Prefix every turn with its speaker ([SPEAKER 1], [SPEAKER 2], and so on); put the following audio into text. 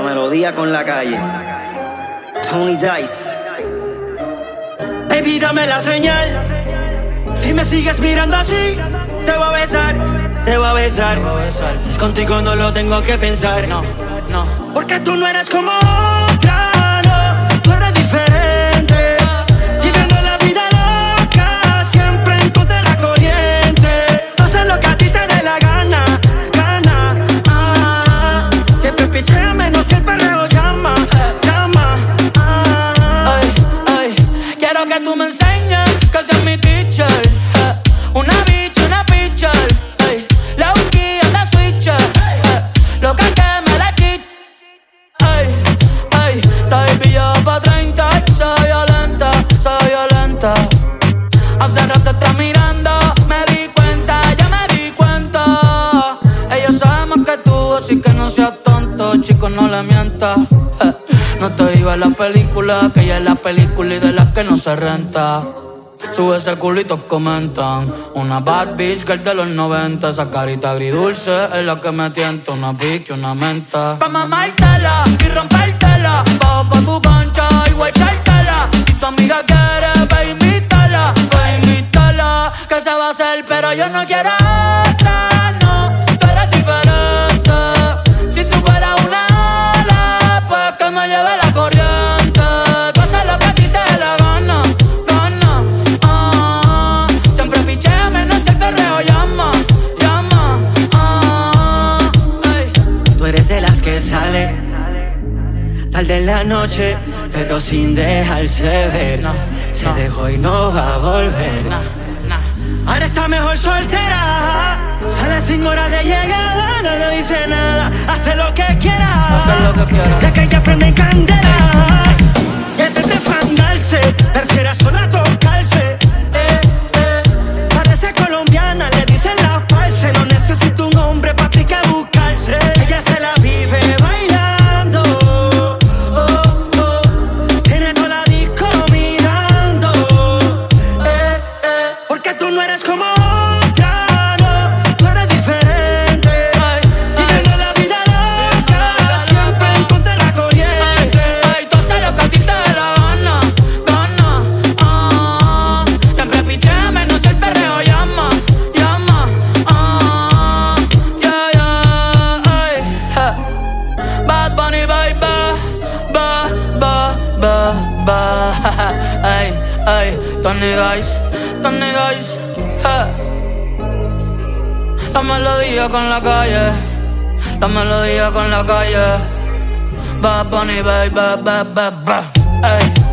[SPEAKER 1] la melodía con la calle. Tony Dice. Baby, dame la señal. Si me sigues mirando así, te voy a besar, te voy a besar. Si es contigo no lo tengo que pensar.
[SPEAKER 2] No, no.
[SPEAKER 1] Porque tú no eres como
[SPEAKER 2] quiero que tú me enseñes que seas mi teacher. eh. Una bitch, una pitcher. La whisky anda switcher. eh. Lo que me la chit. Ay, ay, la va pa' 30 y soy violenta, soy violenta. Hace rato está mirando, me di cuenta, ya me di cuenta. Ella sabe más que tú, así que no seas tonto, chico, no le mientas. No te digo la película, que ella es la película y de las que no se renta. Sube ese culito, comentan. Una bad bitch girl de los 90. Esa carita agridulce es la que me tienta. Una pique, una menta. Pa' mamártela y rompértela. Bajo pa' tu cancha y guachártela. Si tu amiga quiere, ve invítala. Ve invítala. Que se va a hacer, pero yo no quiero otra, que
[SPEAKER 1] sale tarde en la noche, pero sin dejarse ver.
[SPEAKER 2] No,
[SPEAKER 1] Se
[SPEAKER 2] no.
[SPEAKER 1] dejó y no va a volver. Ahora está mejor soltera. Sale sin hora de llegada, no le dice nada. Hace lo que quiera.
[SPEAKER 2] Hace lo que quiera.
[SPEAKER 1] La calle prende en
[SPEAKER 2] Bad Bunny, baby, ba, ba, ba, ba. Ey, ey, Tony Dice, Tony Dice. La melodía con la calle, la melodía con la calle. Bad Bunny, baby, ba, ba, ba, ba. Ey.